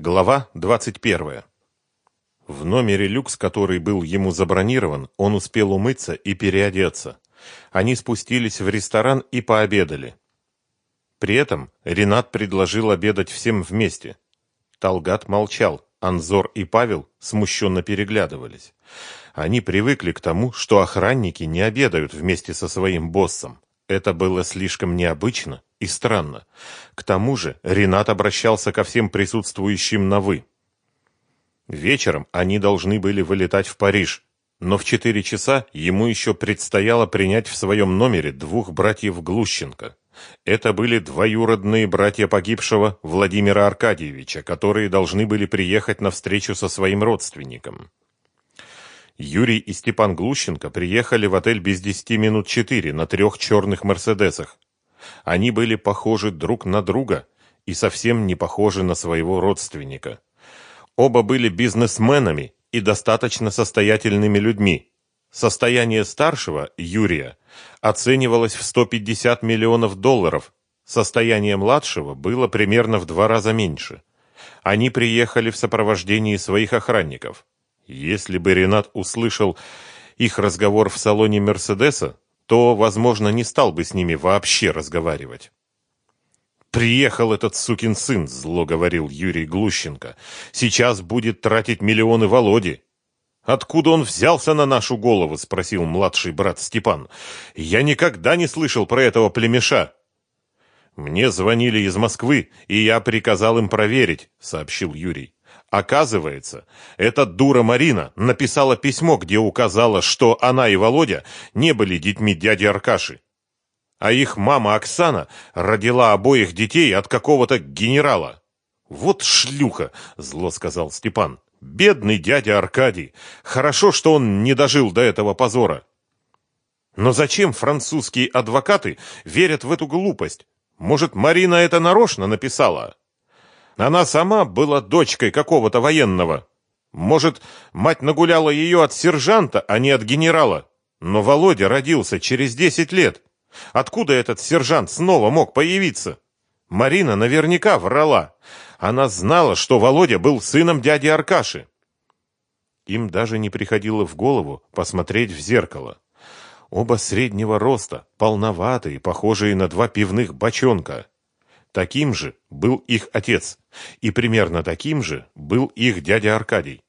Глава 21. В номере люкс, который был ему забронирован, он успел умыться и переодеться. Они спустились в ресторан и пообедали. При этом Ренат предложил обедать всем вместе. Талгат молчал, Анзор и Павел смущенно переглядывались. Они привыкли к тому, что охранники не обедают вместе со своим боссом. Это было слишком необычно и странно. К тому же Ренат обращался ко всем присутствующим на «вы». Вечером они должны были вылетать в Париж, но в четыре часа ему еще предстояло принять в своем номере двух братьев Глущенко. Это были двоюродные братья погибшего Владимира Аркадьевича, которые должны были приехать на встречу со своим родственником. Юрий и Степан Глущенко приехали в отель без десяти минут четыре на трех черных «Мерседесах». Они были похожи друг на друга и совсем не похожи на своего родственника. Оба были бизнесменами и достаточно состоятельными людьми. Состояние старшего, Юрия, оценивалось в 150 миллионов долларов, состояние младшего было примерно в два раза меньше. Они приехали в сопровождении своих охранников. Если бы Ренат услышал их разговор в салоне Мерседеса, то, возможно, не стал бы с ними вообще разговаривать. «Приехал этот сукин сын», — зло говорил Юрий Глущенко. «Сейчас будет тратить миллионы Володи». «Откуда он взялся на нашу голову?» — спросил младший брат Степан. «Я никогда не слышал про этого племеша». «Мне звонили из Москвы, и я приказал им проверить», — сообщил Юрий. Оказывается, эта дура Марина написала письмо, где указала, что она и Володя не были детьми дяди Аркаши. А их мама Оксана родила обоих детей от какого-то генерала. Вот шлюха, зло сказал Степан. Бедный дядя Аркадий. Хорошо, что он не дожил до этого позора. Но зачем французские адвокаты верят в эту глупость? Может, Марина это нарочно написала? Она сама была дочкой какого-то военного. Может, мать нагуляла ее от сержанта, а не от генерала. Но Володя родился через десять лет. Откуда этот сержант снова мог появиться? Марина наверняка врала. Она знала, что Володя был сыном дяди Аркаши. Им даже не приходило в голову посмотреть в зеркало. Оба среднего роста, полноватые, похожие на два пивных бочонка. Таким же был их отец, и примерно таким же был их дядя Аркадий.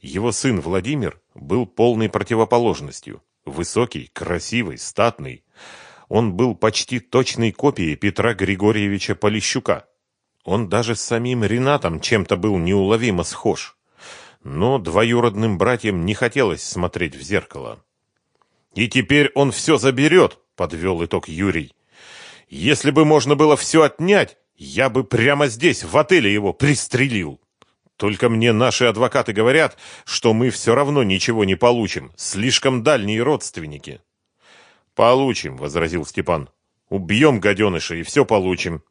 Его сын Владимир был полной противоположностью. Высокий, красивый, статный. Он был почти точной копией Петра Григорьевича Полищука. Он даже с самим Ренатом чем-то был неуловимо схож. Но двоюродным братьям не хотелось смотреть в зеркало. «И теперь он все заберет», — подвел итог Юрий. Если бы можно было все отнять, я бы прямо здесь, в отеле его пристрелил. Только мне наши адвокаты говорят, что мы все равно ничего не получим. Слишком дальние родственники. Получим, возразил Степан. Убьем гаденыша и все получим.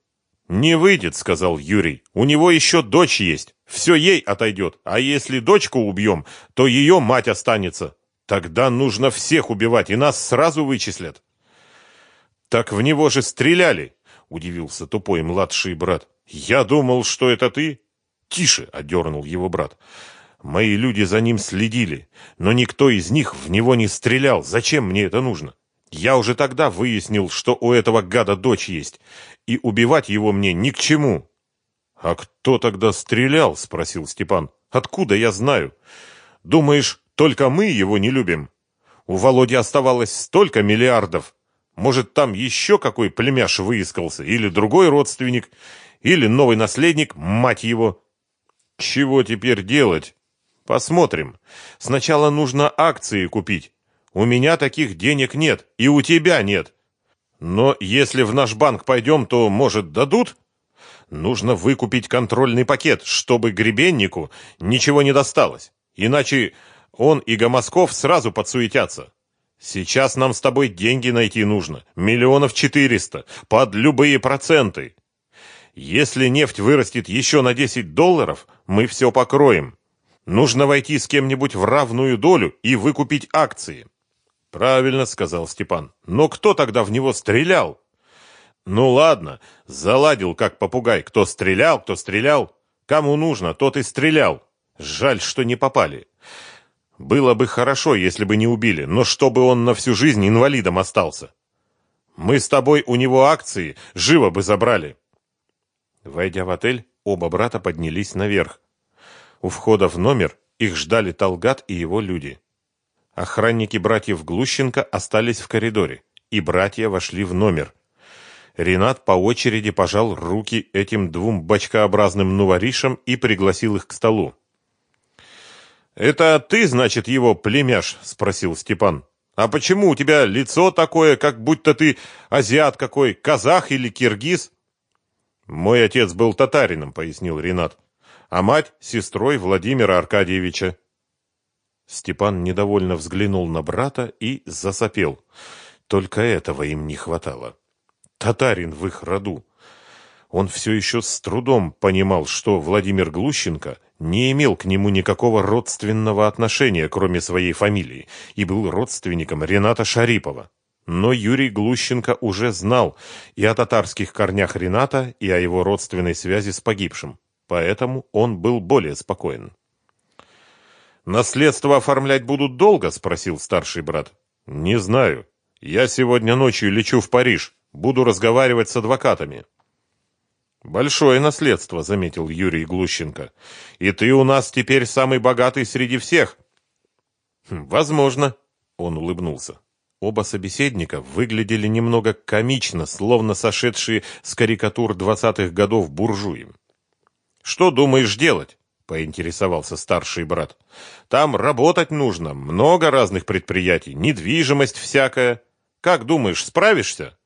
Не выйдет, сказал Юрий. У него еще дочь есть. Все ей отойдет. А если дочку убьем, то ее мать останется. Тогда нужно всех убивать, и нас сразу вычислят. Так в него же стреляли, удивился тупой младший брат. Я думал, что это ты. Тише, одернул его брат. Мои люди за ним следили, но никто из них в него не стрелял. Зачем мне это нужно? Я уже тогда выяснил, что у этого гада дочь есть, и убивать его мне ни к чему. А кто тогда стрелял? спросил Степан. Откуда я знаю? Думаешь, только мы его не любим? У Володи оставалось столько миллиардов, может, там еще какой племяш выискался, или другой родственник, или новый наследник, мать его. Чего теперь делать? Посмотрим. Сначала нужно акции купить. У меня таких денег нет, и у тебя нет. Но если в наш банк пойдем, то, может, дадут? Нужно выкупить контрольный пакет, чтобы гребеннику ничего не досталось. Иначе он и Гомосков сразу подсуетятся. Сейчас нам с тобой деньги найти нужно. Миллионов четыреста. Под любые проценты. Если нефть вырастет еще на 10 долларов, мы все покроем. Нужно войти с кем-нибудь в равную долю и выкупить акции. Правильно сказал Степан. Но кто тогда в него стрелял? Ну ладно, заладил как попугай. Кто стрелял, кто стрелял. Кому нужно, тот и стрелял. Жаль, что не попали. Было бы хорошо, если бы не убили, но чтобы он на всю жизнь инвалидом остался. Мы с тобой у него акции живо бы забрали. Войдя в отель, оба брата поднялись наверх. У входа в номер их ждали Талгат и его люди. Охранники братьев Глущенко остались в коридоре, и братья вошли в номер. Ренат по очереди пожал руки этим двум бочкообразным нуворишам и пригласил их к столу. «Это ты, значит, его племяш?» — спросил Степан. «А почему у тебя лицо такое, как будто ты азиат какой, казах или киргиз?» «Мой отец был татарином», — пояснил Ренат, «а мать — сестрой Владимира Аркадьевича». Степан недовольно взглянул на брата и засопел. Только этого им не хватало. Татарин в их роду. Он все еще с трудом понимал, что Владимир Глущенко не имел к нему никакого родственного отношения, кроме своей фамилии, и был родственником Рената Шарипова. Но Юрий Глущенко уже знал и о татарских корнях Рената, и о его родственной связи с погибшим, поэтому он был более спокоен. «Наследство оформлять будут долго?» – спросил старший брат. «Не знаю. Я сегодня ночью лечу в Париж. Буду разговаривать с адвокатами». «Большое наследство», — заметил Юрий Глущенко. «И ты у нас теперь самый богатый среди всех». «Хм, «Возможно», — он улыбнулся. Оба собеседника выглядели немного комично, словно сошедшие с карикатур двадцатых годов буржуи. «Что думаешь делать?» — поинтересовался старший брат. «Там работать нужно, много разных предприятий, недвижимость всякая. Как думаешь, справишься?»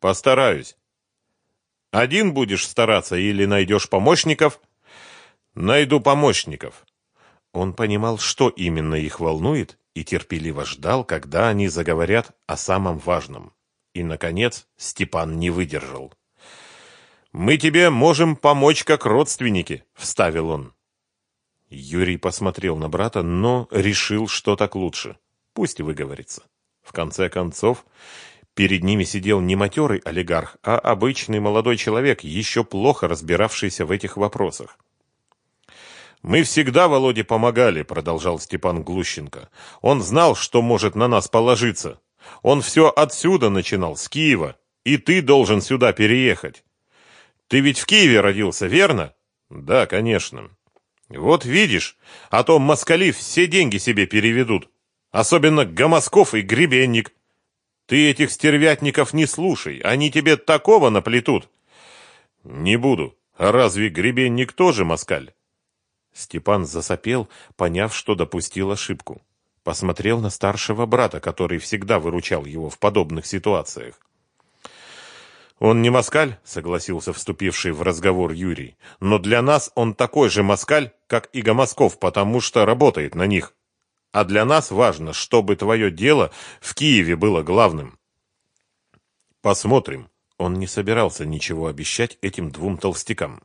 «Постараюсь». Один будешь стараться или найдешь помощников? Найду помощников. Он понимал, что именно их волнует, и терпеливо ждал, когда они заговорят о самом важном. И, наконец, Степан не выдержал. «Мы тебе можем помочь как родственники», — вставил он. Юрий посмотрел на брата, но решил, что так лучше. Пусть выговорится. В конце концов, Перед ними сидел не матерый олигарх, а обычный молодой человек, еще плохо разбиравшийся в этих вопросах. «Мы всегда Володе помогали», — продолжал Степан Глущенко. «Он знал, что может на нас положиться. Он все отсюда начинал, с Киева. И ты должен сюда переехать. Ты ведь в Киеве родился, верно?» «Да, конечно». «Вот видишь, а то москали все деньги себе переведут. Особенно Гомосков и Гребенник. Ты этих стервятников не слушай, они тебе такого наплетут. Не буду. А разве гребенник тоже москаль? Степан засопел, поняв, что допустил ошибку. Посмотрел на старшего брата, который всегда выручал его в подобных ситуациях. «Он не москаль», — согласился вступивший в разговор Юрий, «но для нас он такой же москаль, как и Гомосков, потому что работает на них. А для нас важно, чтобы твое дело в Киеве было главным. Посмотрим. Он не собирался ничего обещать этим двум толстякам.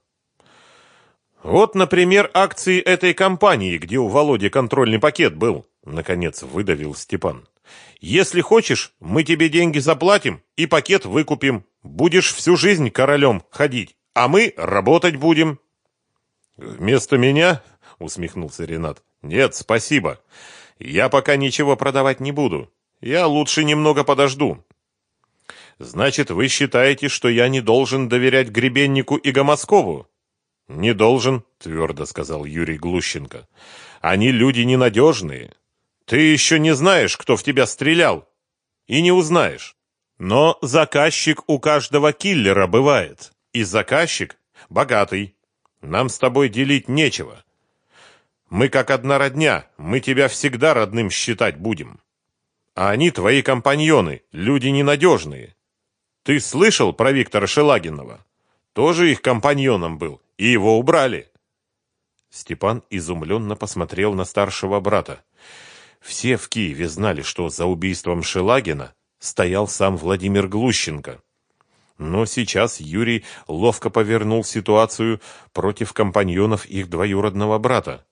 Вот, например, акции этой компании, где у Володи контрольный пакет был, наконец выдавил Степан. Если хочешь, мы тебе деньги заплатим и пакет выкупим. Будешь всю жизнь королем ходить, а мы работать будем. Вместо меня, усмехнулся Ренат. Нет, спасибо. Я пока ничего продавать не буду. Я лучше немного подожду. Значит, вы считаете, что я не должен доверять Гребеннику и Гомоскову? Не должен, твердо сказал Юрий Глущенко. Они люди ненадежные. Ты еще не знаешь, кто в тебя стрелял. И не узнаешь. Но заказчик у каждого киллера бывает. И заказчик богатый. Нам с тобой делить нечего. Мы как одна родня, мы тебя всегда родным считать будем. А они твои компаньоны, люди ненадежные. Ты слышал про Виктора Шелагинова? Тоже их компаньоном был, и его убрали. Степан изумленно посмотрел на старшего брата. Все в Киеве знали, что за убийством Шелагина стоял сам Владимир Глущенко. Но сейчас Юрий ловко повернул ситуацию против компаньонов их двоюродного брата.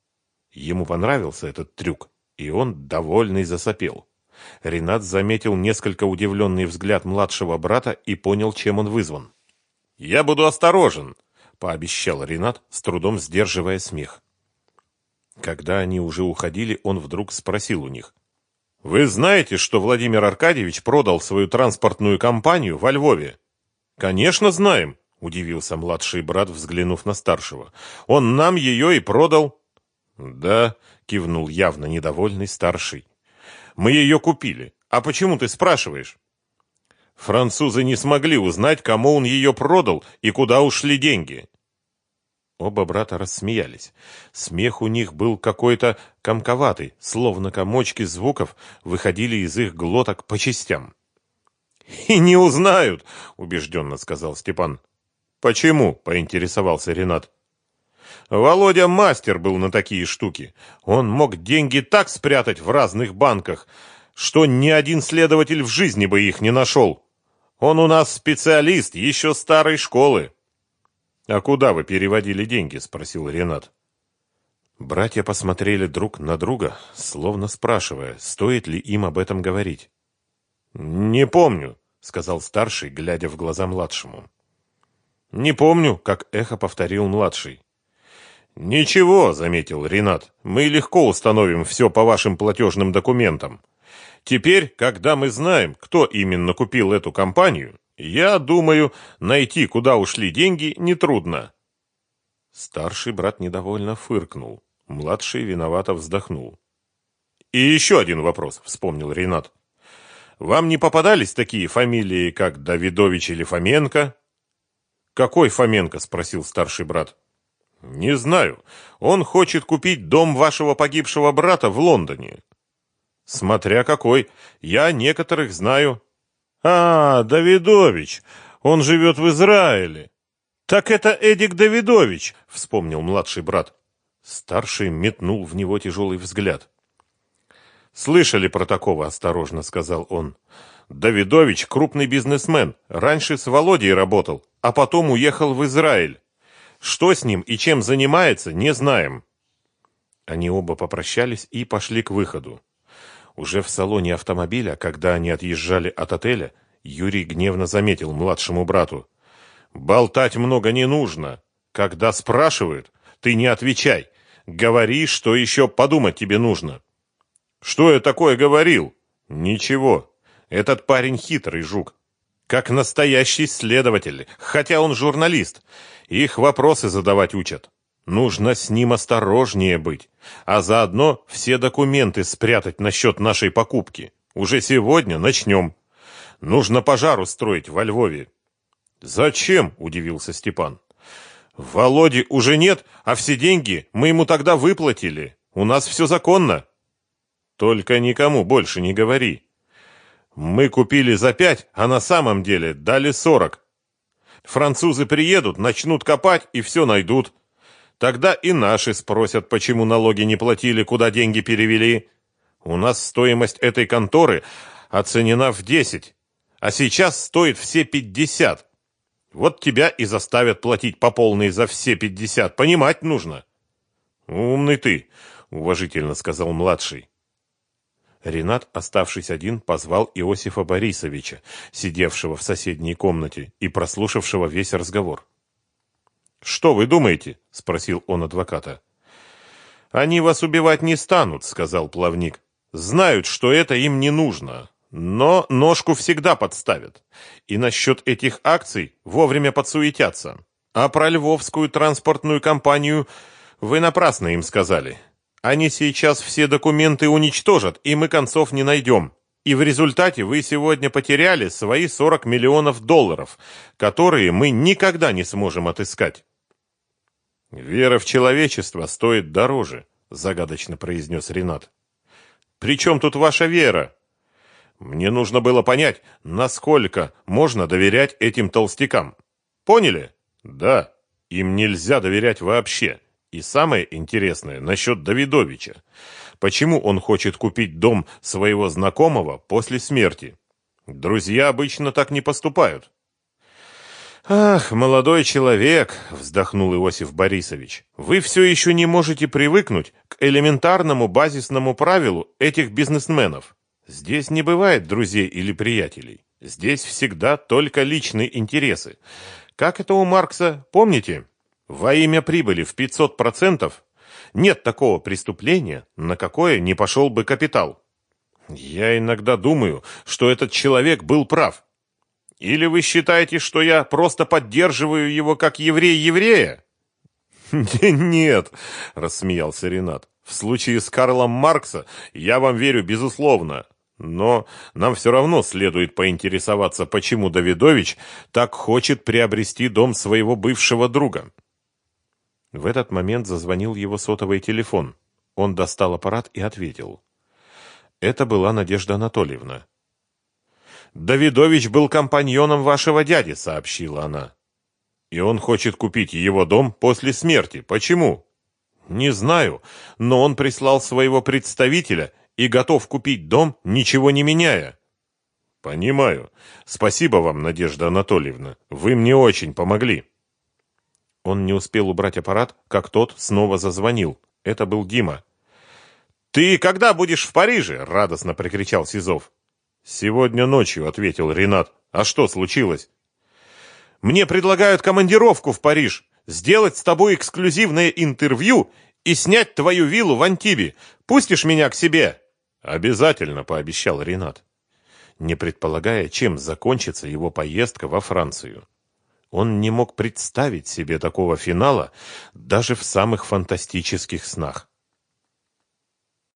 Ему понравился этот трюк, и он, довольный, засопел. Ренат заметил несколько удивленный взгляд младшего брата и понял, чем он вызван. «Я буду осторожен», — пообещал Ренат, с трудом сдерживая смех. Когда они уже уходили, он вдруг спросил у них. «Вы знаете, что Владимир Аркадьевич продал свою транспортную компанию во Львове?» «Конечно знаем», — удивился младший брат, взглянув на старшего. «Он нам ее и продал». «Да», — кивнул явно недовольный старший. «Мы ее купили. А почему ты спрашиваешь?» Французы не смогли узнать, кому он ее продал и куда ушли деньги. Оба брата рассмеялись. Смех у них был какой-то комковатый, словно комочки звуков выходили из их глоток по частям. «И не узнают», — убежденно сказал Степан. «Почему?» — поинтересовался Ренат. «Володя мастер был на такие штуки. Он мог деньги так спрятать в разных банках, что ни один следователь в жизни бы их не нашел. Он у нас специалист, еще старой школы». «А куда вы переводили деньги?» — спросил Ренат. Братья посмотрели друг на друга, словно спрашивая, стоит ли им об этом говорить. «Не помню», — сказал старший, глядя в глаза младшему. «Не помню», — как эхо повторил младший. «Ничего», — заметил Ренат, — «мы легко установим все по вашим платежным документам. Теперь, когда мы знаем, кто именно купил эту компанию, я думаю, найти, куда ушли деньги, нетрудно. Старший брат недовольно фыркнул. Младший виновато вздохнул. И еще один вопрос, вспомнил Ренат. Вам не попадались такие фамилии, как Давидович или Фоменко? Какой Фоменко? спросил старший брат. Не знаю. Он хочет купить дом вашего погибшего брата в Лондоне. Смотря какой. Я некоторых знаю. А, Давидович, он живет в Израиле. Так это Эдик Давидович, вспомнил младший брат. Старший метнул в него тяжелый взгляд. Слышали про такого, осторожно сказал он. Давидович крупный бизнесмен, раньше с Володей работал, а потом уехал в Израиль. Что с ним и чем занимается, не знаем. Они оба попрощались и пошли к выходу. Уже в салоне автомобиля, когда они отъезжали от отеля, Юрий гневно заметил младшему брату. «Болтать много не нужно. Когда спрашивают, ты не отвечай. Говори, что еще подумать тебе нужно». «Что я такое говорил?» «Ничего. Этот парень хитрый жук. Как настоящий следователь, хотя он журналист. Их вопросы задавать учат. Нужно с ним осторожнее быть, а заодно все документы спрятать насчет нашей покупки. Уже сегодня начнем. Нужно пожар устроить во Львове. Зачем? удивился Степан. Володи уже нет, а все деньги мы ему тогда выплатили. У нас все законно. Только никому больше не говори. Мы купили за пять, а на самом деле дали сорок. Французы приедут, начнут копать и все найдут. Тогда и наши спросят, почему налоги не платили, куда деньги перевели. У нас стоимость этой конторы оценена в десять, а сейчас стоит все пятьдесят. Вот тебя и заставят платить по полной за все пятьдесят. Понимать нужно. Умный ты, уважительно сказал младший. Ренат, оставшись один, позвал Иосифа Борисовича, сидевшего в соседней комнате и прослушавшего весь разговор. «Что вы думаете?» — спросил он адвоката. «Они вас убивать не станут», — сказал плавник. «Знают, что это им не нужно, но ножку всегда подставят. И насчет этих акций вовремя подсуетятся. А про львовскую транспортную компанию вы напрасно им сказали. Они сейчас все документы уничтожат, и мы концов не найдем. И в результате вы сегодня потеряли свои 40 миллионов долларов, которые мы никогда не сможем отыскать. «Вера в человечество стоит дороже», — загадочно произнес Ренат. «При чем тут ваша вера?» «Мне нужно было понять, насколько можно доверять этим толстякам. Поняли?» «Да, им нельзя доверять вообще. И самое интересное насчет Давидовича. Почему он хочет купить дом своего знакомого после смерти? Друзья обычно так не поступают. «Ах, молодой человек!» — вздохнул Иосиф Борисович. «Вы все еще не можете привыкнуть к элементарному базисному правилу этих бизнесменов. Здесь не бывает друзей или приятелей. Здесь всегда только личные интересы. Как это у Маркса, помните?» Во имя прибыли в 500% нет такого преступления, на какое не пошел бы капитал. Я иногда думаю, что этот человек был прав. Или вы считаете, что я просто поддерживаю его как еврей еврея? Нет, рассмеялся Ренат. В случае с Карлом Маркса я вам верю безусловно, но нам все равно следует поинтересоваться, почему Давидович так хочет приобрести дом своего бывшего друга. В этот момент зазвонил его сотовый телефон. Он достал аппарат и ответил. Это была Надежда Анатольевна. «Давидович был компаньоном вашего дяди», — сообщила она. «И он хочет купить его дом после смерти. Почему?» «Не знаю, но он прислал своего представителя и готов купить дом, ничего не меняя». «Понимаю. Спасибо вам, Надежда Анатольевна. Вы мне очень помогли». Он не успел убрать аппарат, как тот снова зазвонил. Это был Дима. «Ты когда будешь в Париже?» — радостно прикричал Сизов. «Сегодня ночью», — ответил Ренат. «А что случилось?» «Мне предлагают командировку в Париж, сделать с тобой эксклюзивное интервью и снять твою виллу в Антибе. Пустишь меня к себе?» «Обязательно», — пообещал Ренат, не предполагая, чем закончится его поездка во Францию. Он не мог представить себе такого финала даже в самых фантастических снах.